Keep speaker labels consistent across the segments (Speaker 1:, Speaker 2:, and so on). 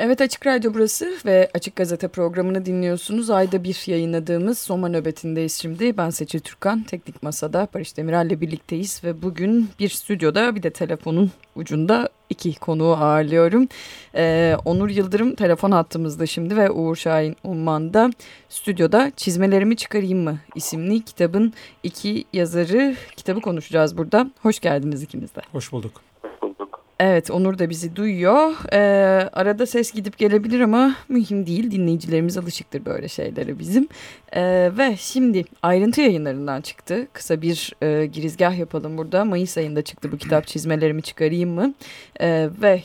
Speaker 1: Evet Açık Radyo burası ve Açık Gazete programını dinliyorsunuz. Ayda bir yayınladığımız Soma nöbetindeyiz şimdi. Ben Seçil Türkan, Teknik Masa'da Barış Demirel'le birlikteyiz ve bugün bir stüdyoda bir de telefonun ucunda iki konuğu ağırlıyorum. Ee, Onur Yıldırım telefon hattımızda şimdi ve Uğur Şahin Umman'da stüdyoda Çizmelerimi Çıkarayım mı isimli kitabın iki yazarı kitabı konuşacağız burada. Hoş geldiniz ikimiz de.
Speaker 2: Hoş bulduk.
Speaker 1: Evet Onur da bizi duyuyor. Ee, arada ses gidip gelebilir ama mühim değil. Dinleyicilerimiz alışıktır böyle şeylere bizim. Ee, ve şimdi ayrıntı yayınlarından çıktı. Kısa bir e, girizgah yapalım burada. Mayıs ayında çıktı bu kitap çizmelerimi çıkarayım mı? Ee, ve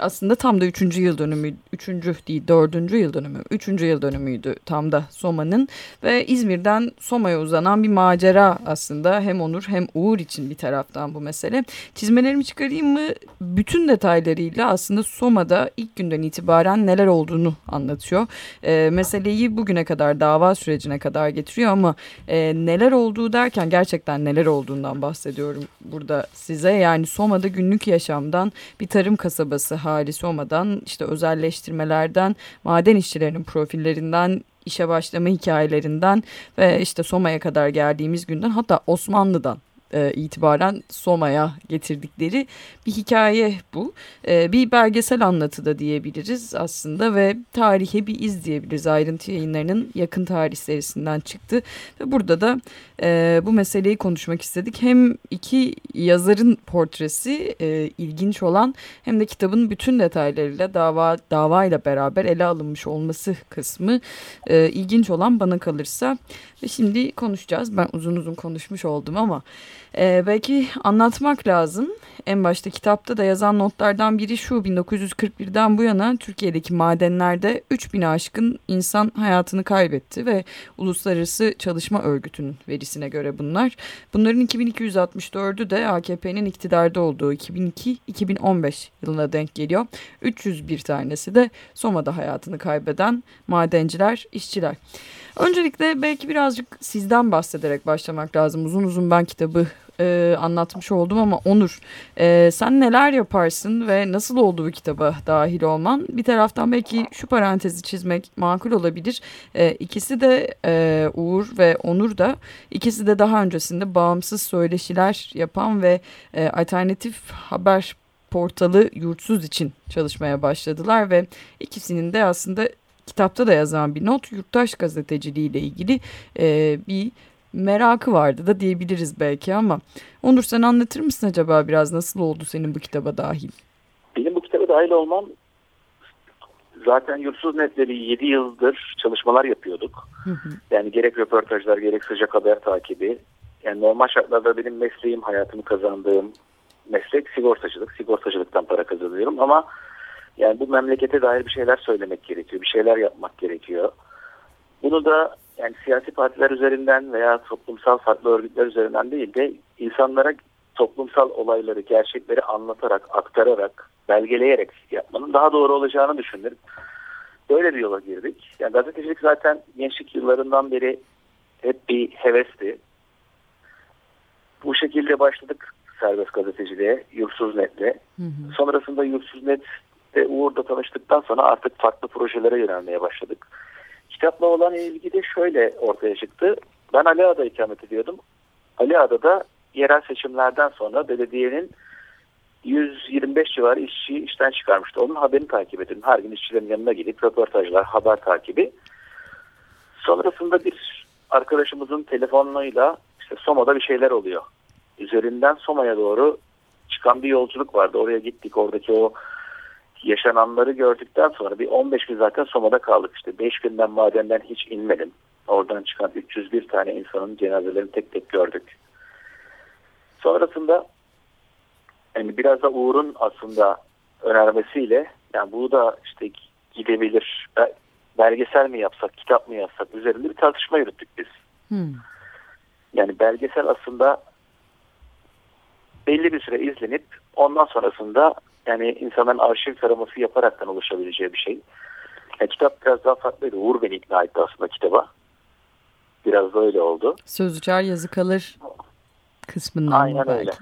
Speaker 1: aslında tam da üçüncü yıl dönümü, üçüncü değil dördüncü yıl dönümü, üçüncü yıl dönümüydü tam da Soma'nın ve İzmir'den Soma'ya uzanan bir macera aslında hem Onur hem Uğur için bir taraftan bu mesele. Çizmelerimi çıkarayım mı bütün detaylarıyla aslında Soma'da ilk günden itibaren neler olduğunu anlatıyor. E, meseleyi bugüne kadar dava sürecine kadar getiriyor ama e, neler olduğu derken gerçekten neler olduğundan bahsediyorum burada size. Yani Soma'da günlük yaşamdan bir tarım kasabası halisi olmadan işte özelleştirmelerden, maden işçilerinin profillerinden, işe başlama hikayelerinden ve işte Soma'ya kadar geldiğimiz günden hatta Osmanlı'dan e, itibaren Soma'ya getirdikleri bir hikaye bu. E, bir belgesel anlatı da diyebiliriz aslında ve tarihe bir iz diyebiliriz. Ayrıntı yayınlarının yakın tarih serisinden çıktı ve burada da e, bu meseleyi konuşmak istedik. Hem iki yazarın portresi e, ilginç olan hem de kitabın bütün detaylarıyla dava davayla beraber ele alınmış olması kısmı ilginç olan bana kalırsa. Ve şimdi konuşacağız. Ben uzun uzun konuşmuş oldum ama e, belki anlatmak lazım. En başta kitapta da yazan notlardan biri şu 1941'den bu yana Türkiye'deki madenlerde 3000 aşkın insan hayatını kaybetti ve Uluslararası Çalışma Örgütü'nün verisine göre bunlar. Bunların 2264'ü de AKP'nin iktidarda olduğu 2002-2015 yılına denk geliyor. 301 tanesi de Soma'da hayatını kaybeden madenciler, işçiler. Öncelikle belki birazcık sizden bahsederek başlamak lazım. Uzun uzun ben kitabı e, anlatmış oldum ama Onur e, sen neler yaparsın ve nasıl oldu bu kitaba dahil olman? Bir taraftan belki şu parantezi çizmek makul olabilir. E, ikisi de e, Uğur ve Onur da ikisi de daha öncesinde bağımsız söyleşiler yapan ve e, alternatif haber portalı Yurtsuz için çalışmaya başladılar ve ikisinin de aslında kitapta da yazan bir not yurttaş gazeteciliği ile ilgili e, bir merakı vardı da diyebiliriz belki ama Onur sen anlatır mısın acaba biraz nasıl oldu senin bu kitaba dahil?
Speaker 3: Benim bu kitaba dahil olmam zaten Yurtsuz Netleri 7 yıldır çalışmalar yapıyorduk. Hı hı. Yani gerek röportajlar gerek sıcak haber takibi. Yani normal şartlarda benim mesleğim, hayatımı kazandığım meslek sigortacılık. Sigortacılıktan para kazanıyorum ama yani bu memlekete dair bir şeyler söylemek gerekiyor, bir şeyler yapmak gerekiyor. Bunu da yani siyasi partiler üzerinden veya toplumsal farklı örgütler üzerinden değil de insanlara toplumsal olayları, gerçekleri anlatarak, aktararak, belgeleyerek yapmanın daha doğru olacağını düşündüm. Böyle bir yola girdik. Yani gazetecilik zaten gençlik yıllarından beri hep bir hevesti. Bu şekilde başladık serbest gazeteciliğe, Yursuz Net'le. Sonrasında Yursuz Net ve Uğur'da tanıştıktan sonra artık farklı projelere yönelmeye başladık. Kitapla olan ilgi de şöyle ortaya çıktı. Ben Aliağa'da ikamet ediyordum. Aliağa'da yerel seçimlerden sonra belediyenin 125 civarı işçi işten çıkarmıştı. Onun haberini takip edin. Her gün işçilerin yanına gidip röportajlar, haber takibi. Sonrasında bir arkadaşımızın telefonuyla işte Soma'da bir şeyler oluyor. Üzerinden Soma'ya doğru çıkan bir yolculuk vardı. Oraya gittik. Oradaki o yaşananları gördükten sonra bir 15 gün zaten Soma'da kaldık. İşte 5 günden madenden hiç inmedim. Oradan çıkan 301 tane insanın cenazelerini tek tek gördük. Sonrasında yani biraz da Uğur'un aslında önermesiyle yani bu da işte gidebilir belgesel mi yapsak, kitap mı yapsak üzerinde bir tartışma yürüttük biz. Hmm. Yani belgesel aslında belli bir süre izlenip ondan sonrasında yani insanların arşiv taraması yaparaktan oluşabileceği bir şey. Yani kitap biraz daha farklıydı. Uğur beni ikna etti aslında kitaba. Biraz da öyle oldu.
Speaker 1: Söz uçar yazı kalır kısmından
Speaker 3: Aynen belki. öyle.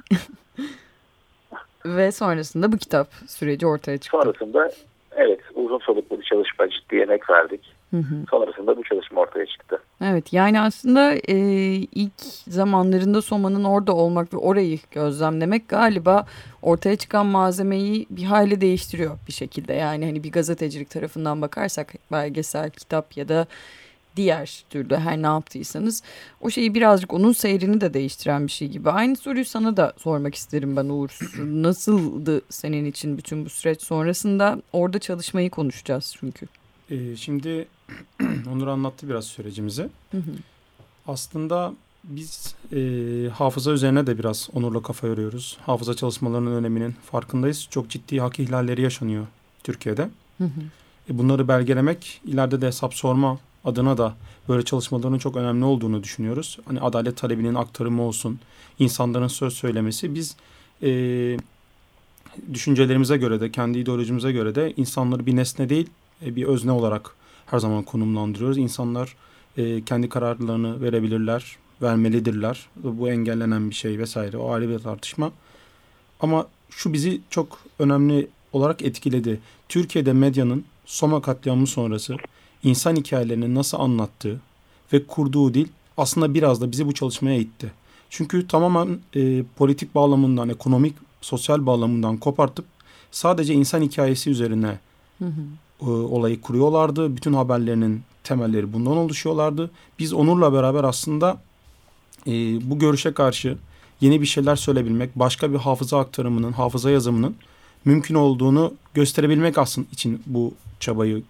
Speaker 1: Ve sonrasında bu kitap süreci ortaya çıktı.
Speaker 3: Sonrasında evet uzun soluklu bir çalışma ciddi emek verdik. Hı hı. Sonrasında bu çalışma ortaya çıktı.
Speaker 1: Evet yani aslında e, ilk zamanlarında Soma'nın orada olmak ve orayı gözlemlemek galiba ortaya çıkan malzemeyi bir hali değiştiriyor bir şekilde. Yani hani bir gazetecilik tarafından bakarsak belgesel, kitap ya da diğer türlü her ne yaptıysanız o şeyi birazcık onun seyrini de değiştiren bir şey gibi. Aynı soruyu sana da sormak isterim ben Uğur. Nasıldı senin için bütün bu süreç sonrasında orada çalışmayı konuşacağız çünkü.
Speaker 2: Ee, şimdi Onur anlattı biraz sürecimizi. Hı hı. Aslında biz e, hafıza üzerine de biraz Onur'la kafa yoruyoruz. Hafıza çalışmalarının öneminin farkındayız. Çok ciddi hak ihlalleri yaşanıyor Türkiye'de. Hı hı. E, bunları belgelemek, ileride de hesap sorma adına da böyle çalışmaların çok önemli olduğunu düşünüyoruz. Hani adalet talebinin aktarımı olsun, insanların söz söylemesi. Biz e, düşüncelerimize göre de, kendi ideolojimize göre de insanları bir nesne değil, bir özne olarak her zaman konumlandırıyoruz. İnsanlar e, kendi kararlarını verebilirler, vermelidirler. Bu engellenen bir şey vesaire. O ayrı bir tartışma. Ama şu bizi çok önemli olarak etkiledi. Türkiye'de medyanın Soma katliamı sonrası insan hikayelerini nasıl anlattığı ve kurduğu dil aslında biraz da bizi bu çalışmaya itti. Çünkü tamamen e, politik bağlamından, ekonomik, sosyal bağlamından kopartıp sadece insan hikayesi üzerine hı hı e, olayı kuruyorlardı. Bütün haberlerinin temelleri bundan oluşuyorlardı. Biz Onur'la beraber aslında e, bu görüşe karşı yeni bir şeyler söyleyebilmek, başka bir hafıza aktarımının, hafıza yazımının mümkün olduğunu gösterebilmek aslında için bu çabayı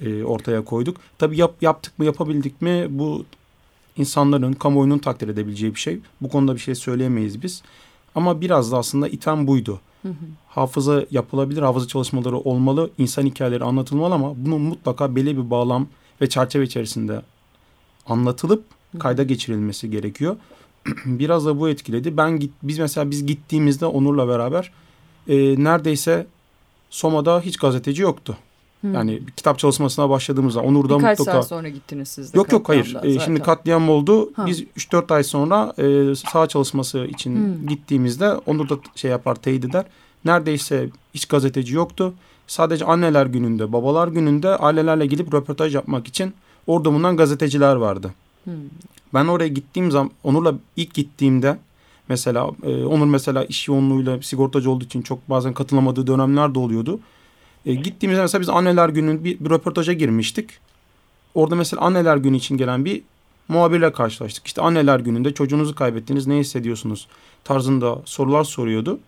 Speaker 2: e, ortaya koyduk. Tabii yap, yaptık mı, yapabildik mi bu insanların, kamuoyunun takdir edebileceği bir şey. Bu konuda bir şey söyleyemeyiz biz. Ama biraz da aslında iten buydu. Hı hı. Hafıza yapılabilir, hafıza çalışmaları olmalı, insan hikayeleri anlatılmalı ama bunun mutlaka belli bir bağlam ve çerçeve içerisinde anlatılıp kayda geçirilmesi gerekiyor. Biraz da bu etkiledi. Ben git, biz mesela biz gittiğimizde Onur'la beraber e, neredeyse Soma'da hiç gazeteci yoktu. Hı. Yani kitap çalışmasına başladığımızda Onur'da
Speaker 1: Birkaç
Speaker 2: mutlaka...
Speaker 1: saat sonra gittiniz siz de.
Speaker 2: Yok yok hayır. E, şimdi katliam oldu. Ha. Biz 3-4 ay sonra e, sağ çalışması için Hı. gittiğimizde Onur da şey yapar teyit eder. Neredeyse hiç gazeteci yoktu. Sadece anneler gününde, babalar gününde ailelerle gidip röportaj yapmak için orada bulunan gazeteciler vardı. Hmm. Ben oraya gittiğim zaman, Onur'la ilk gittiğimde mesela e, Onur mesela iş yoğunluğuyla sigortacı olduğu için çok bazen katılamadığı dönemler de oluyordu. E, gittiğimizde mesela biz anneler günü bir, bir röportaja girmiştik. Orada mesela anneler günü için gelen bir muhabirle karşılaştık. İşte anneler gününde çocuğunuzu kaybettiniz ne hissediyorsunuz tarzında sorular soruyordu.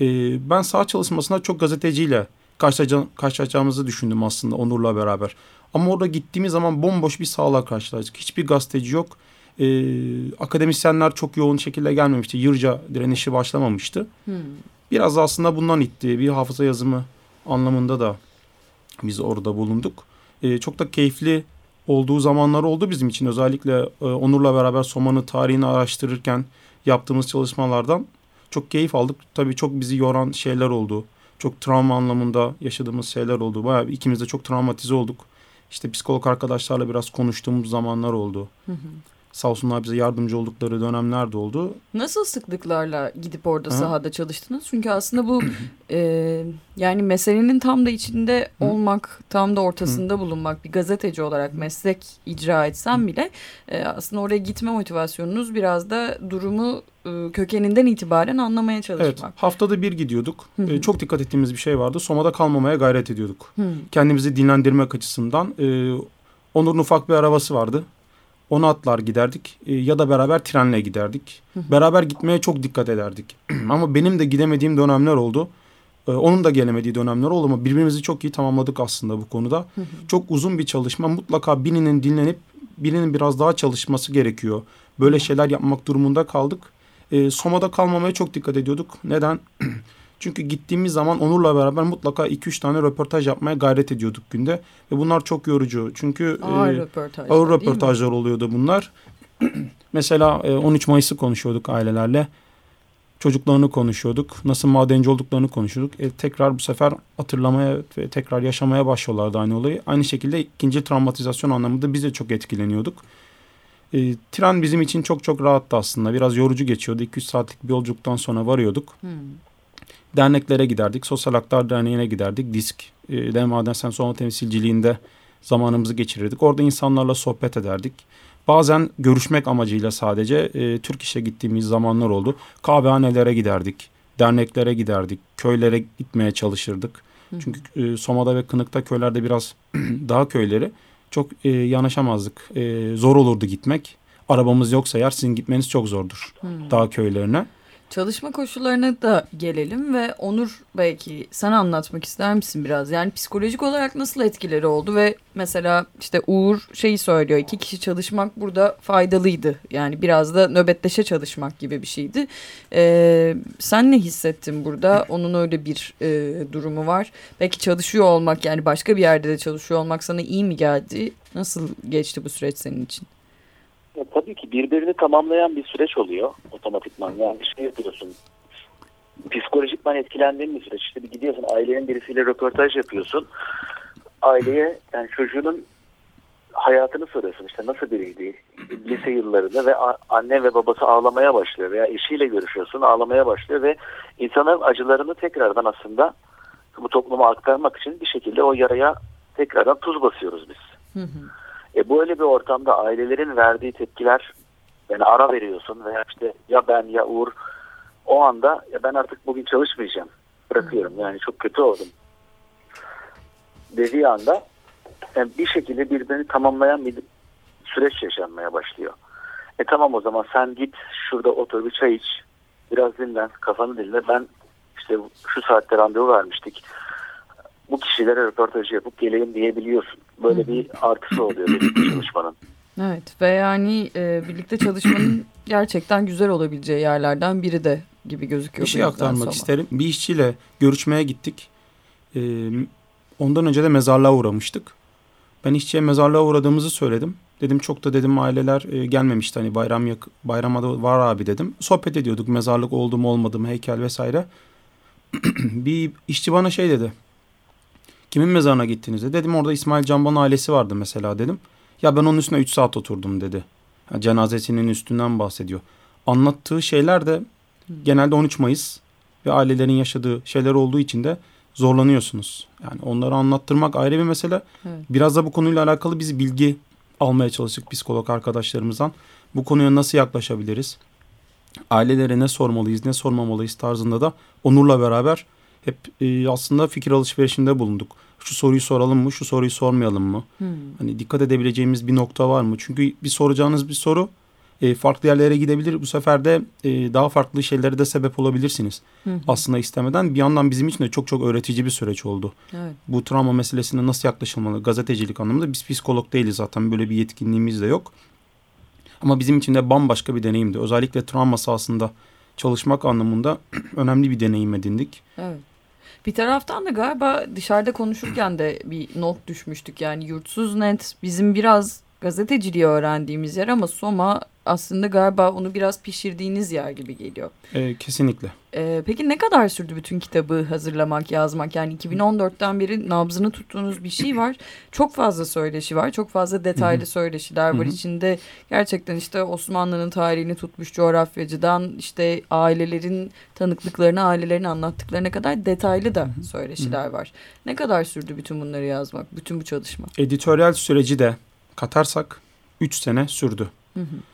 Speaker 2: E, ben sağ çalışmasında çok gazeteciyle karşılaşacağımızı düşündüm aslında Onur'la beraber. Ama orada gittiğimiz zaman bomboş bir sağlığa karşılaştık. Hiçbir gazeteci yok. Ee, akademisyenler çok yoğun şekilde gelmemişti. Yırca direnişi başlamamıştı. Hmm. Biraz da aslında bundan itti. Bir hafıza yazımı anlamında da biz orada bulunduk. Ee, çok da keyifli olduğu zamanlar oldu bizim için. Özellikle e, Onur'la beraber Soma'nın tarihini araştırırken yaptığımız çalışmalardan çok keyif aldık. Tabii çok bizi yoran şeyler oldu. Çok travma anlamında yaşadığımız şeyler oldu. Bayağı ikimiz de çok travmatize olduk. İşte psikolog arkadaşlarla biraz konuştuğumuz zamanlar oldu. Hı hı. Sağ olsunlar bize yardımcı oldukları dönemler de oldu.
Speaker 1: Nasıl sıklıklarla gidip orada ha? sahada çalıştınız? Çünkü aslında bu e, yani meselenin tam da içinde Hı? olmak, tam da ortasında Hı? bulunmak bir gazeteci olarak meslek icra etsem bile e, aslında oraya gitme motivasyonunuz biraz da durumu e, kökeninden itibaren anlamaya çalışmak. Evet,
Speaker 2: haftada bir gidiyorduk. Hı -hı. E, çok dikkat ettiğimiz bir şey vardı. Soma'da kalmamaya gayret ediyorduk. Hı -hı. Kendimizi dinlendirmek açısından. E, Onur'un ufak bir arabası vardı. Onu atlar giderdik e, ya da beraber trenle giderdik. Hı hı. Beraber gitmeye çok dikkat ederdik. ama benim de gidemediğim dönemler oldu. E, onun da gelemediği dönemler oldu ama birbirimizi çok iyi tamamladık aslında bu konuda. Hı hı. Çok uzun bir çalışma. Mutlaka birinin dinlenip birinin biraz daha çalışması gerekiyor. Böyle şeyler yapmak durumunda kaldık. E, Soma'da kalmamaya çok dikkat ediyorduk. Neden? Çünkü gittiğimiz zaman Onur'la beraber mutlaka 2-3 tane röportaj yapmaya gayret ediyorduk günde. Ve bunlar çok yorucu. Çünkü
Speaker 1: ağır, e, röportajlar,
Speaker 2: ağır röportajlar oluyordu bunlar. Mesela e, 13 Mayıs'ı konuşuyorduk ailelerle. Çocuklarını konuşuyorduk. Nasıl madenci olduklarını konuşuyorduk. E, tekrar bu sefer hatırlamaya ve tekrar yaşamaya başlıyorlardı aynı olayı. Aynı şekilde ikinci travmatizasyon anlamında biz de çok etkileniyorduk. E, tren bizim için çok çok rahattı aslında. Biraz yorucu geçiyordu. 200 saatlik bir yolculuktan sonra varıyorduk. Hmm. Derneklere giderdik. Sosyal Haklar Derneği'ne giderdik. Disk, e, Dem Madensel Soma temsilciliğinde zamanımızı geçirirdik. Orada insanlarla sohbet ederdik. Bazen görüşmek amacıyla sadece e, Türk İş'e gittiğimiz zamanlar oldu. Kahvehanelere giderdik, derneklere giderdik, köylere gitmeye çalışırdık. Çünkü e, Soma'da ve Kınık'ta köylerde biraz daha köyleri çok e, yanaşamazdık. E, zor olurdu gitmek. Arabamız yoksa eğer sizin gitmeniz çok zordur hmm. dağ köylerine.
Speaker 1: Çalışma koşullarına da gelelim ve Onur belki sana anlatmak ister misin biraz? Yani psikolojik olarak nasıl etkileri oldu ve mesela işte Uğur şeyi söylüyor iki kişi çalışmak burada faydalıydı. Yani biraz da nöbetleşe çalışmak gibi bir şeydi. Ee, sen ne hissettin burada? Onun öyle bir e, durumu var. Belki çalışıyor olmak yani başka bir yerde de çalışıyor olmak sana iyi mi geldi? Nasıl geçti bu süreç senin için?
Speaker 3: Ya, tabii ki birbirini tamamlayan bir süreç oluyor otomatikman. Yani şey yapıyorsun. Psikolojikman etkilendiğin bir süreç. İşte bir gidiyorsun ailenin birisiyle röportaj yapıyorsun. Aileye yani çocuğunun hayatını soruyorsun. İşte nasıl biriydi lise yıllarında ve anne ve babası ağlamaya başlıyor veya eşiyle görüşüyorsun ağlamaya başlıyor ve insanların acılarını tekrardan aslında bu topluma aktarmak için bir şekilde o yaraya tekrardan tuz basıyoruz biz. Hı hı. E böyle bir ortamda ailelerin verdiği tepkiler yani ara veriyorsun veya işte ya ben ya Uğur o anda ya ben artık bugün çalışmayacağım bırakıyorum yani çok kötü oldum dediği anda yani bir şekilde birbirini tamamlayan bir süreç yaşanmaya başlıyor. E tamam o zaman sen git şurada otur bir çay iç biraz dinlen kafanı dinle ben işte şu saatte randevu vermiştik bu kişilere röportajı yapıp geleyim diyebiliyorsun. Böyle bir artısı oluyor birlikte çalışmanın.
Speaker 1: Evet ve yani e, birlikte çalışmanın gerçekten güzel olabileceği yerlerden biri de gibi gözüküyor.
Speaker 2: Bir şey aktarmak sonra. isterim. Bir işçiyle görüşmeye gittik. Ee, ondan önce de mezarlığa uğramıştık. Ben işçiye mezarlığa uğradığımızı söyledim. Dedim çok da dedim aileler e, gelmemişti hani bayram yak bayrama da var abi dedim. Sohbet ediyorduk mezarlık oldu mu olmadı mı heykel vesaire. bir işçi bana şey dedi. Kimin mezarına gittiniz Dedim orada İsmail Canban ailesi vardı mesela dedim. Ya ben onun üstüne 3 saat oturdum dedi. Yani cenazesinin üstünden bahsediyor. Anlattığı şeyler de genelde 13 Mayıs ve ailelerin yaşadığı şeyler olduğu için de zorlanıyorsunuz. Yani onları anlattırmak ayrı bir mesele. Evet. Biraz da bu konuyla alakalı biz bilgi almaya çalıştık psikolog arkadaşlarımızdan. Bu konuya nasıl yaklaşabiliriz? Ailelere ne sormalıyız, ne sormamalıyız tarzında da Onur'la beraber hep e, aslında fikir alışverişinde bulunduk. Şu soruyu soralım mı, şu soruyu sormayalım mı? Hmm. Hani dikkat edebileceğimiz bir nokta var mı? Çünkü bir soracağınız bir soru e, farklı yerlere gidebilir. Bu sefer de e, daha farklı şeylere de sebep olabilirsiniz. Hı Aslında istemeden bir yandan bizim için de çok çok öğretici bir süreç oldu. Evet. Bu travma meselesine nasıl yaklaşılmalı? Gazetecilik anlamında biz psikolog değiliz zaten böyle bir yetkinliğimiz de yok. Ama bizim için de bambaşka bir deneyimdi. Özellikle travma sahasında çalışmak anlamında önemli bir deneyim edindik.
Speaker 1: Evet. Bir taraftan da galiba dışarıda konuşurken de bir not düşmüştük. Yani yurtsuz net bizim biraz gazeteciliği öğrendiğimiz yer ama Soma aslında galiba onu biraz pişirdiğiniz yer gibi geliyor.
Speaker 2: E, kesinlikle.
Speaker 1: E, peki ne kadar sürdü bütün kitabı hazırlamak, yazmak? Yani 2014'ten beri nabzını tuttuğunuz bir şey var. Çok fazla söyleşi var. Çok fazla detaylı söyleşiler var. içinde içinde işte Osmanlı'nın tarihini tutmuş coğrafyacıdan işte ailelerin tanıklıklarını, ailelerin anlattıklarına kadar detaylı da söyleşiler var. Ne kadar sürdü bütün bunları yazmak, bütün bu çalışma?
Speaker 2: Editoryal süreci de katarsak 3 sene sürdü. Hı hı.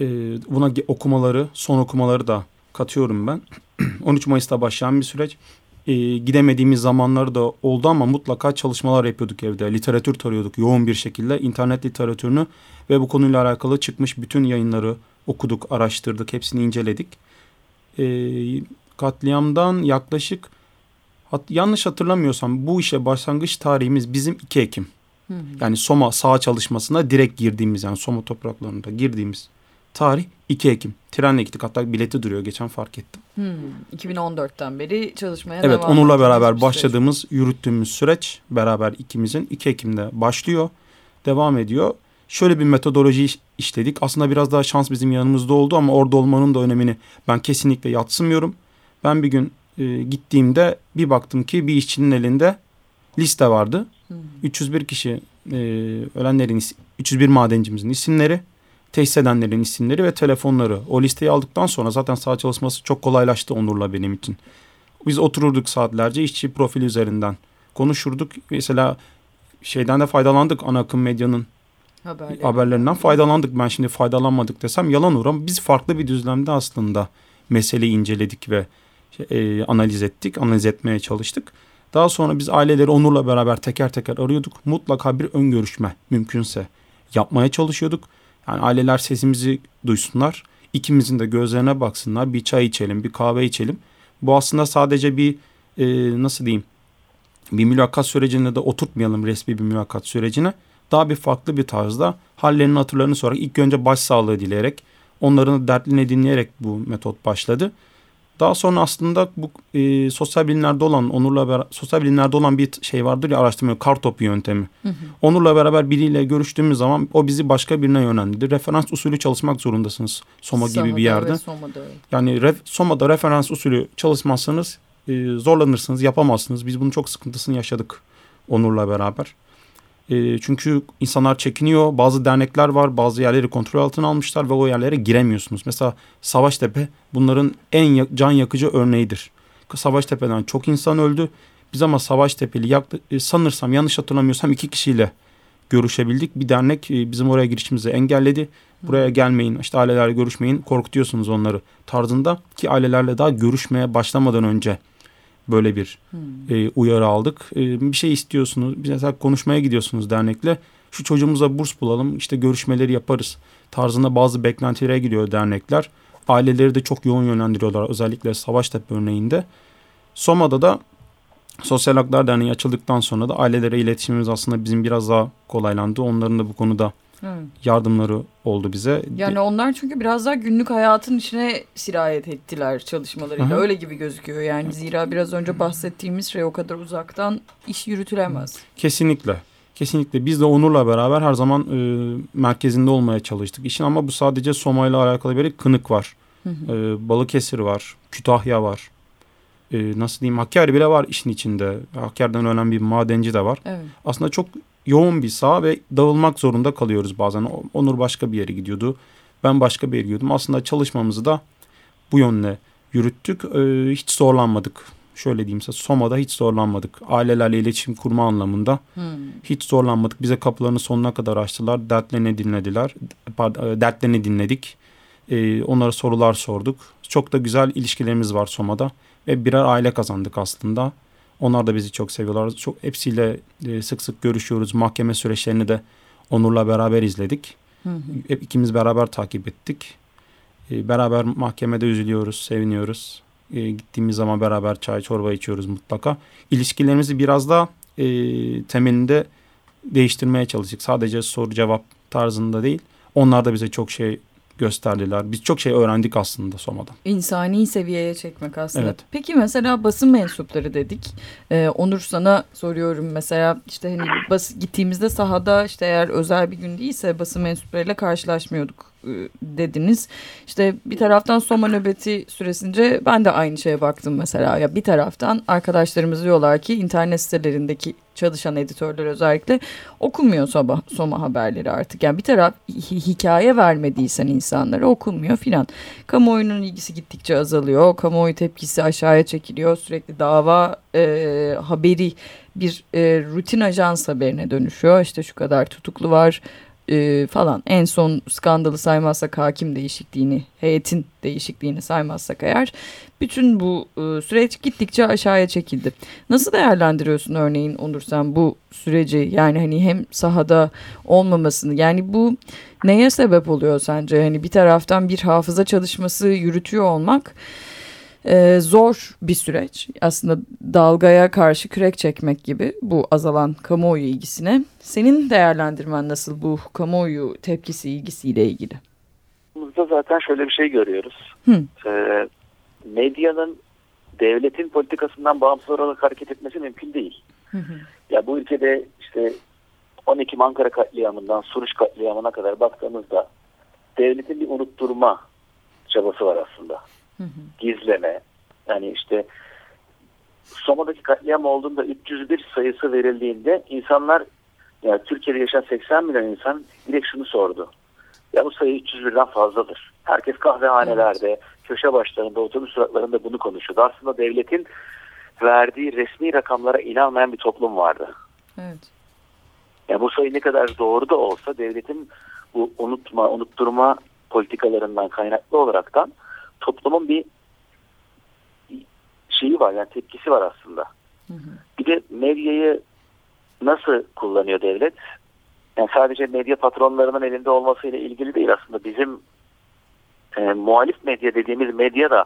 Speaker 2: Ee, buna okumaları, son okumaları da katıyorum ben. 13 Mayıs'ta başlayan bir süreç. Ee, gidemediğimiz zamanları da oldu ama mutlaka çalışmalar yapıyorduk evde. Literatür tarıyorduk yoğun bir şekilde. internet literatürünü ve bu konuyla alakalı çıkmış bütün yayınları okuduk, araştırdık, hepsini inceledik. Ee, katliamdan yaklaşık hat, yanlış hatırlamıyorsam bu işe başlangıç tarihimiz bizim 2 Ekim. Hı hı. Yani Soma sağ çalışmasına direkt girdiğimiz yani Soma topraklarında girdiğimiz tarih 2 Ekim. Trenle gittik hatta bileti duruyor geçen fark ettim.
Speaker 1: Hmm, 2014'ten beri çalışmaya
Speaker 2: evet, devam Evet Onur'la beraber başladığımız süreç. yürüttüğümüz süreç beraber ikimizin 2 Ekim'de başlıyor. Devam ediyor. Şöyle bir metodoloji işledik. Aslında biraz daha şans bizim yanımızda oldu ama orada olmanın da önemini ben kesinlikle yatsımıyorum. Ben bir gün e, gittiğimde bir baktım ki bir işçinin elinde liste vardı. Hmm. 301 kişi e, ölenlerin 301 madencimizin isimleri tesis edenlerin isimleri ve telefonları. O listeyi aldıktan sonra zaten sağ çalışması çok kolaylaştı Onur'la benim için. Biz otururduk saatlerce işçi profili üzerinden konuşurduk. Mesela şeyden de faydalandık ana akım medyanın Haberleri. haberlerinden faydalandık. Ben şimdi faydalanmadık desem yalan olur ama biz farklı bir düzlemde aslında meseleyi inceledik ve e, analiz ettik, analiz etmeye çalıştık. Daha sonra biz aileleri Onur'la beraber teker teker arıyorduk. Mutlaka bir ön görüşme mümkünse yapmaya çalışıyorduk. Yani aileler sesimizi duysunlar. İkimizin de gözlerine baksınlar. Bir çay içelim, bir kahve içelim. Bu aslında sadece bir e, nasıl diyeyim bir mülakat sürecinde de oturtmayalım resmi bir mülakat sürecine. Daha bir farklı bir tarzda hallerini hatırlarını sorarak ilk önce başsağlığı dileyerek onların dertlerini dinleyerek bu metot başladı. Daha sonra aslında bu e, sosyal bilimlerde olan Onur'la beraber sosyal bilimlerde olan bir şey vardır ya araştırma kar topu yöntemi. Hı hı. Onur'la beraber biriyle görüştüğümüz zaman o bizi başka birine yönlendirdi. Referans usulü çalışmak zorundasınız Soma gibi bir yerde. Soma'da. Yani ref, Soma'da referans usulü çalışmazsanız e, zorlanırsınız, yapamazsınız. Biz bunun çok sıkıntısını yaşadık Onur'la beraber. E, çünkü insanlar çekiniyor. Bazı dernekler var. Bazı yerleri kontrol altına almışlar ve o yerlere giremiyorsunuz. Mesela Savaştepe bunların en can yakıcı örneğidir. Savaştepe'den çok insan öldü. Biz ama Savaştepe'li yaktı, e, sanırsam yanlış hatırlamıyorsam iki kişiyle görüşebildik. Bir dernek e, bizim oraya girişimizi engelledi. Buraya gelmeyin, işte ailelerle görüşmeyin, korkutuyorsunuz onları tarzında ki ailelerle daha görüşmeye başlamadan önce böyle bir hmm. e, uyarı aldık. E, bir şey istiyorsunuz, mesela konuşmaya gidiyorsunuz dernekle. Şu çocuğumuza burs bulalım, işte görüşmeleri yaparız tarzında bazı beklentilere gidiyor dernekler. Aileleri de çok yoğun yönlendiriyorlar özellikle Savaştepe örneğinde. Soma'da da Sosyal Haklar Derneği açıldıktan sonra da ailelere iletişimimiz aslında bizim biraz daha kolaylandı. Onların da bu konuda yardımları oldu bize.
Speaker 1: Yani onlar çünkü biraz daha günlük hayatın içine sirayet ettiler çalışmalarıyla. Aha. Öyle gibi gözüküyor yani. Zira biraz önce bahsettiğimiz şey o kadar uzaktan iş yürütülemez.
Speaker 2: Kesinlikle. Kesinlikle. Biz de Onur'la beraber her zaman e, merkezinde olmaya çalıştık. İşin ama bu sadece Soma ile alakalı bir kınık var. Hı hı. E, Balıkesir var. Kütahya var. E, nasıl diyeyim Hakkari bile var işin içinde. Hakkari'den ölen bir madenci de var. Evet. Aslında çok yoğun bir saha ve dağılmak zorunda kalıyoruz bazen. Onur başka bir yere gidiyordu. Ben başka bir yere gidiyordum. Aslında çalışmamızı da bu yönle yürüttük. Ee, hiç zorlanmadık. Şöyle diyeyim size Soma'da hiç zorlanmadık. Ailelerle iletişim kurma anlamında hmm. hiç zorlanmadık. Bize kapılarını sonuna kadar açtılar. Dertlerini dinlediler. Pardon, e, dertlerini dinledik. Ee, onlara sorular sorduk. Çok da güzel ilişkilerimiz var Soma'da. Ve birer aile kazandık aslında. Onlar da bizi çok seviyorlar. Çok hepsiyle e, sık sık görüşüyoruz. Mahkeme süreçlerini de Onur'la beraber izledik. Hı hı. Hep ikimiz beraber takip ettik. E, beraber mahkemede üzülüyoruz, seviniyoruz. E, gittiğimiz zaman beraber çay çorba içiyoruz mutlaka. İlişkilerimizi biraz da e, temelinde değiştirmeye çalıştık. Sadece soru cevap tarzında değil. Onlar da bize çok şey gösterdiler. Biz çok şey öğrendik aslında Soma'dan.
Speaker 1: İnsani seviyeye çekmek aslında. Evet. Peki mesela basın mensupları dedik. Ee, Onur sana soruyorum mesela işte hani bas, gittiğimizde sahada işte eğer özel bir gün değilse basın mensuplarıyla karşılaşmıyorduk dediniz. İşte bir taraftan Soma nöbeti süresince ben de aynı şeye baktım mesela. Ya bir taraftan arkadaşlarımız diyorlar ki internet sitelerindeki çalışan editörler özellikle okumuyor Soma, Soma haberleri artık. Yani bir taraf hikaye vermediysen insanlara okunmuyor filan. Kamuoyunun ilgisi gittikçe azalıyor. Kamuoyu tepkisi aşağıya çekiliyor. Sürekli dava e, haberi bir e, rutin ajans haberine dönüşüyor. İşte şu kadar tutuklu var e, falan. En son skandalı saymazsak hakim değişikliğini, heyetin değişikliğini saymazsak eğer bütün bu e, süreç gittikçe aşağıya çekildi. Nasıl değerlendiriyorsun örneğin Onur sen bu süreci yani hani hem sahada olmamasını yani bu neye sebep oluyor sence? Hani bir taraftan bir hafıza çalışması yürütüyor olmak e, zor bir süreç. Aslında dalgaya karşı kürek çekmek gibi bu azalan kamuoyu ilgisine. Senin değerlendirmen nasıl bu kamuoyu tepkisi ilgisiyle ilgili?
Speaker 3: Burada zaten şöyle bir şey görüyoruz. Hı. E, medyanın devletin politikasından bağımsız olarak hareket etmesi mümkün değil. Hı hı. Ya bu ülkede işte 12 Ankara katliamından Suruç katliamına kadar baktığımızda devletin bir unutturma çabası var aslında hı gizleme. Yani işte Soma'daki katliam olduğunda 301 sayısı verildiğinde insanlar yani Türkiye'de yaşayan 80 milyon insan direkt şunu sordu. Ya bu sayı 301'den fazladır. Herkes kahvehanelerde, evet. köşe başlarında, otobüs duraklarında bunu konuşuyordu. Aslında devletin verdiği resmi rakamlara inanmayan bir toplum vardı.
Speaker 1: Evet.
Speaker 3: Yani bu sayı ne kadar doğru da olsa devletin bu unutma, unutturma politikalarından kaynaklı olaraktan toplumun bir şeyi var yani tepkisi var aslında. Hı hı. Bir de medyayı nasıl kullanıyor devlet? Yani sadece medya patronlarının elinde olmasıyla ilgili değil aslında bizim e, muhalif medya dediğimiz medya da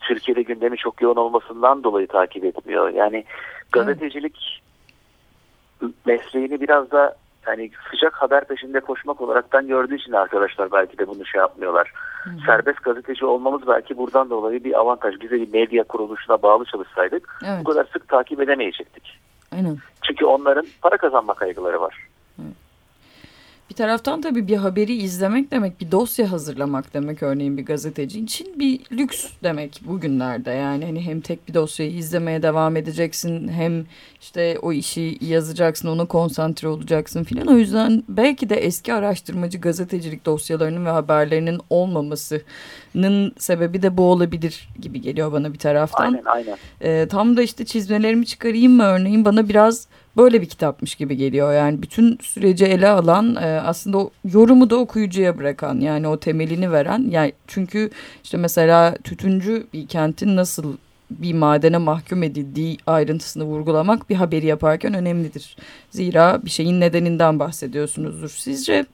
Speaker 3: Türkiye'de gündemi çok yoğun olmasından dolayı takip etmiyor. Yani gazetecilik evet. mesleğini biraz da yani sıcak haber peşinde koşmak olaraktan gördüğü için arkadaşlar belki de bunu şey yapmıyorlar. Hı. Serbest gazeteci olmamız belki buradan dolayı bir avantaj. Bize bir medya kuruluşuna bağlı çalışsaydık evet. bu kadar sık takip edemeyecektik.
Speaker 1: Aynen.
Speaker 3: Çünkü onların para kazanma kaygıları var.
Speaker 1: Bir taraftan tabii bir haberi izlemek demek, bir dosya hazırlamak demek örneğin bir gazeteci için bir lüks demek bugünlerde. Yani hani hem tek bir dosyayı izlemeye devam edeceksin hem işte o işi yazacaksın, ona konsantre olacaksın filan. O yüzden belki de eski araştırmacı gazetecilik dosyalarının ve haberlerinin olmamasının sebebi de bu olabilir gibi geliyor bana bir taraftan.
Speaker 3: Aynen aynen.
Speaker 1: Ee, tam da işte çizmelerimi çıkarayım mı örneğin bana biraz böyle bir kitapmış gibi geliyor. Yani bütün süreci ele alan e, aslında o yorumu da okuyucuya bırakan yani o temelini veren. Yani çünkü işte mesela tütüncü bir kentin nasıl bir madene mahkum edildiği ayrıntısını vurgulamak bir haberi yaparken önemlidir. Zira bir şeyin nedeninden bahsediyorsunuzdur. Sizce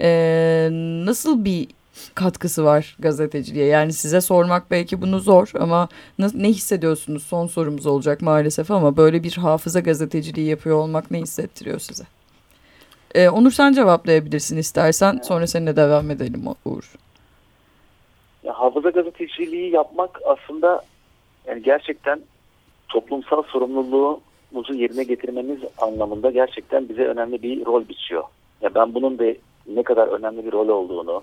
Speaker 1: e, nasıl bir katkısı var gazeteciliğe? Yani size sormak belki bunu zor ama ne hissediyorsunuz? Son sorumuz olacak maalesef ama böyle bir hafıza gazeteciliği yapıyor olmak ne hissettiriyor size? Ee, Onur sen cevaplayabilirsin istersen sonra seninle devam edelim Uğur.
Speaker 3: Ya, hafıza gazeteciliği yapmak aslında yani gerçekten toplumsal sorumluluğumuzu yerine getirmemiz anlamında gerçekten bize önemli bir rol biçiyor. Ya ben bunun da ne kadar önemli bir rol olduğunu,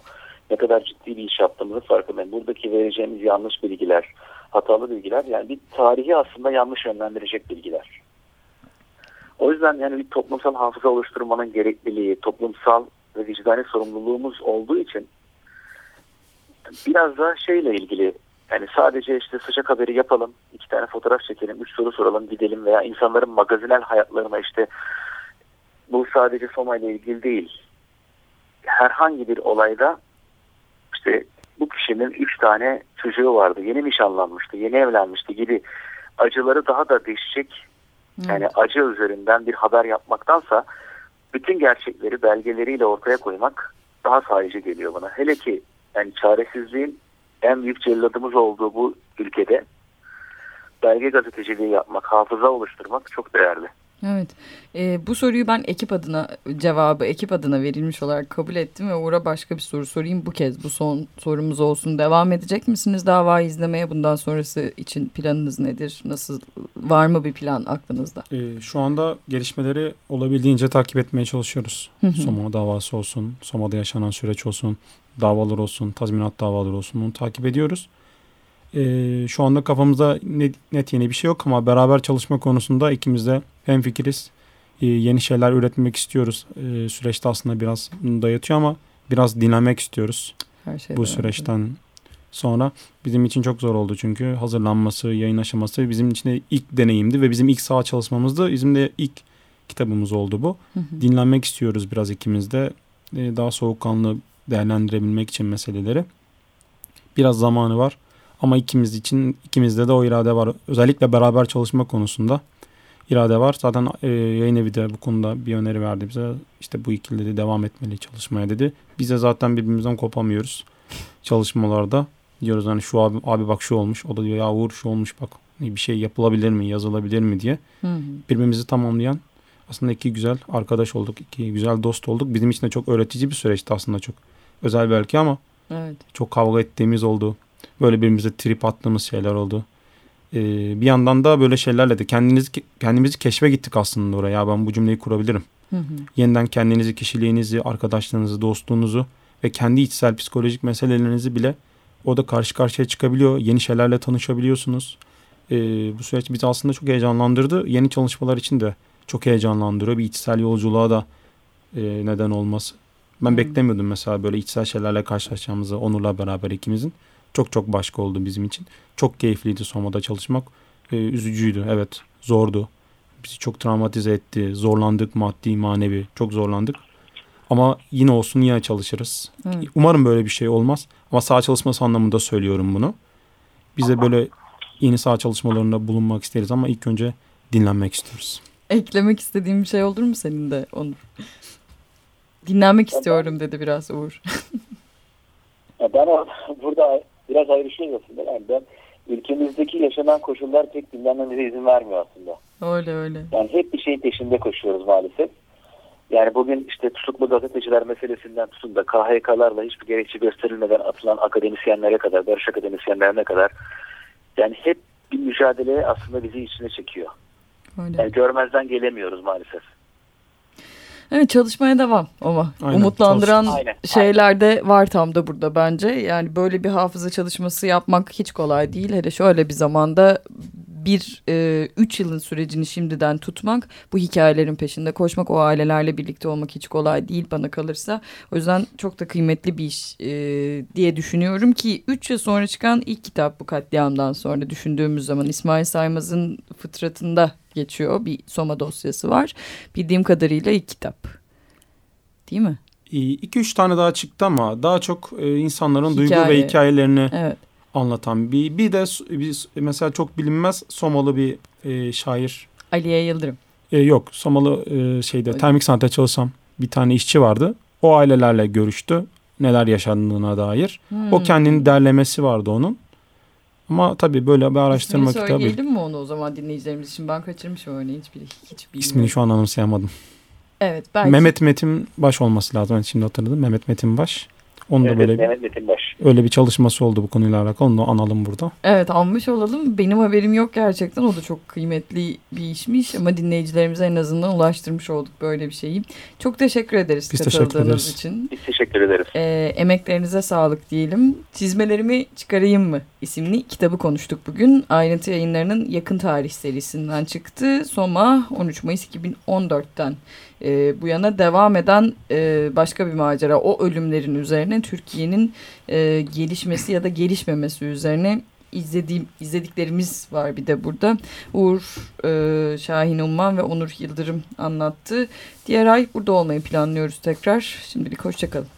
Speaker 3: ne kadar ciddi bir iş yaptığımızı farkındayım. Buradaki vereceğimiz yanlış bilgiler, hatalı bilgiler yani bir tarihi aslında yanlış yönlendirecek bilgiler. O yüzden yani bir toplumsal hafıza oluşturmanın gerekliliği, toplumsal ve vicdani sorumluluğumuz olduğu için biraz da şeyle ilgili yani sadece işte sıcak haberi yapalım, iki tane fotoğraf çekelim, üç soru soralım, gidelim veya insanların magazinel hayatlarına işte bu sadece Soma ile ilgili değil. Herhangi bir olayda işte bu kişinin üç tane çocuğu vardı. Yeni nişanlanmıştı, yeni evlenmişti gibi acıları daha da değişecek. Evet. Yani acı üzerinden bir haber yapmaktansa bütün gerçekleri belgeleriyle ortaya koymak daha sadece geliyor bana. Hele ki yani çaresizliğin en büyük celladımız olduğu bu ülkede belge gazeteciliği yapmak, hafıza oluşturmak çok değerli.
Speaker 1: Evet. E, bu soruyu ben ekip adına cevabı ekip adına verilmiş olarak kabul ettim ve Uğur'a başka bir soru sorayım. Bu kez bu son sorumuz olsun. Devam edecek misiniz dava izlemeye? Bundan sonrası için planınız nedir? Nasıl var mı bir plan aklınızda?
Speaker 2: E, şu anda gelişmeleri olabildiğince takip etmeye çalışıyoruz. Soma davası olsun, Soma'da yaşanan süreç olsun, davalar olsun, tazminat davaları olsun bunu takip ediyoruz. E, şu anda kafamızda net, net yeni bir şey yok ama beraber çalışma konusunda ikimiz de hem fikiriz. E, yeni şeyler üretmek istiyoruz. E, süreçte aslında biraz dayatıyor ama biraz dinlemek istiyoruz. Her bu süreçten öyle. sonra bizim için çok zor oldu çünkü hazırlanması, yayın aşaması bizim için de ilk deneyimdi ve bizim ilk sağ çalışmamızdı. Bizim de ilk kitabımız oldu bu. Hı hı. Dinlenmek istiyoruz biraz ikimiz de. E, daha soğukkanlı değerlendirebilmek için meseleleri. Biraz zamanı var. Ama ikimiz için ikimizde de o irade var. Özellikle beraber çalışma konusunda irade var. Zaten e, yayın evi de bu konuda bir öneri verdi bize. İşte bu ikili dedi devam etmeli çalışmaya dedi. Biz de zaten birbirimizden kopamıyoruz çalışmalarda. Diyoruz hani şu abi, abi bak şu olmuş. O da diyor ya Uğur şu olmuş bak. Bir şey yapılabilir mi, yazılabilir mi diye. Hı hı. Birbirimizi tamamlayan aslında iki güzel arkadaş olduk. iki güzel dost olduk. Bizim için de çok öğretici bir süreçti aslında çok. Özel belki ama evet. çok kavga ettiğimiz oldu. Böyle birbirimize trip attığımız şeyler oldu. Ee, bir yandan da böyle şeylerle de kendinizi, kendimizi keşfe gittik aslında oraya. Ya ben bu cümleyi kurabilirim. Hı hı. Yeniden kendinizi, kişiliğinizi, arkadaşlarınızı, dostluğunuzu ve kendi içsel psikolojik meselelerinizi bile orada karşı karşıya çıkabiliyor. Yeni şeylerle tanışabiliyorsunuz. Ee, bu süreç bizi aslında çok heyecanlandırdı. Yeni çalışmalar için de çok heyecanlandırıyor. Bir içsel yolculuğa da e, neden olması. Ben hmm. beklemiyordum mesela böyle içsel şeylerle karşılaşacağımızı Onur'la beraber ikimizin. Çok çok başka oldu bizim için. Çok keyifliydi Soma'da çalışmak. e, üzücüydü. Evet zordu. Bizi çok travmatize etti. Zorlandık maddi manevi. Çok zorlandık. Ama yine olsun yine çalışırız.
Speaker 1: Evet.
Speaker 2: Umarım böyle bir şey olmaz. Ama sağ çalışması anlamında söylüyorum bunu. Bize böyle yeni sağ çalışmalarında bulunmak isteriz ama ilk önce dinlenmek istiyoruz.
Speaker 1: Eklemek istediğin bir şey olur mu senin de Onur? Dinlenmek istiyorum dedi biraz Uğur.
Speaker 3: Ya ben burada biraz ayrışıyoruz aslında. Yani ben ülkemizdeki yaşanan koşullar pek dinlenmemize izin vermiyor aslında.
Speaker 1: Öyle öyle.
Speaker 3: Yani hep bir şeyin peşinde koşuyoruz maalesef. Yani bugün işte tutuklu gazeteciler meselesinden tutun da KHK'larla hiçbir gerekçe gösterilmeden atılan akademisyenlere kadar, barış akademisyenlerine kadar yani hep bir mücadele aslında bizi içine çekiyor.
Speaker 1: Öyle.
Speaker 3: Yani görmezden gelemiyoruz maalesef.
Speaker 1: Evet çalışmaya devam ama
Speaker 2: Aynen,
Speaker 1: umutlandıran
Speaker 3: çalış- Aynen,
Speaker 1: şeyler de var tam da burada bence. Yani böyle bir hafıza çalışması yapmak hiç kolay değil. Hele şöyle bir zamanda bir e, üç yılın sürecini şimdiden tutmak, bu hikayelerin peşinde koşmak, o ailelerle birlikte olmak hiç kolay değil bana kalırsa. O yüzden çok da kıymetli bir iş e, diye düşünüyorum ki üç yıl sonra çıkan ilk kitap bu katliamdan sonra düşündüğümüz zaman İsmail Saymaz'ın fıtratında geçiyor. Bir Soma dosyası var. Bildiğim kadarıyla ilk kitap. Değil mi?
Speaker 2: 2-3 tane daha çıktı ama daha çok e, insanların duygu
Speaker 1: Hikaye.
Speaker 2: ve hikayelerini
Speaker 1: Evet.
Speaker 2: anlatan bir bir de bir, mesela çok bilinmez Somalı bir e, şair
Speaker 1: Aliye Yıldırım.
Speaker 2: E, yok Somalı e, şeyde
Speaker 1: Ay.
Speaker 2: termik sanatta çalışan bir tane işçi vardı. O ailelerle görüştü. Neler yaşandığına dair. O
Speaker 1: Hmm.
Speaker 2: kendini derlemesi vardı onun. Ama tabii böyle bir araştırma
Speaker 1: İsmini
Speaker 2: kitabı.
Speaker 1: söyleyelim mi onu o zaman dinleyicilerimiz için? Ben kaçırmışım örneğin hiçbir, hiç bilmiyorum.
Speaker 2: İsmini şu an anımsayamadım.
Speaker 1: Evet belki.
Speaker 2: Mehmet Metin Baş olması lazım. Ben şimdi hatırladım. Mehmet Metin Baş. Onun da böyle bir, öyle bir çalışması oldu bu konuyla alakalı. Onu da analım burada.
Speaker 1: Evet almış olalım. Benim haberim yok gerçekten. O da çok kıymetli bir işmiş ama dinleyicilerimize en azından ulaştırmış olduk böyle bir şeyi. Çok teşekkür ederiz
Speaker 2: Biz teşekkür
Speaker 1: katıldığınız
Speaker 2: ederiz.
Speaker 1: için.
Speaker 3: Biz teşekkür ederiz.
Speaker 1: Ee, emeklerinize sağlık diyelim. Çizmelerimi çıkarayım mı isimli kitabı konuştuk bugün. Ayrıntı yayınlarının yakın tarih serisinden çıktı. Soma 13 Mayıs 2014'ten e, bu yana devam eden e, başka bir macera. O ölümlerin üzerine Türkiye'nin e, gelişmesi ya da gelişmemesi üzerine izlediğim izlediklerimiz var bir de burada. Uğur e, Şahin Umman ve Onur Yıldırım anlattı. Diğer ay burada olmayı planlıyoruz tekrar. Şimdilik hoşçakalın.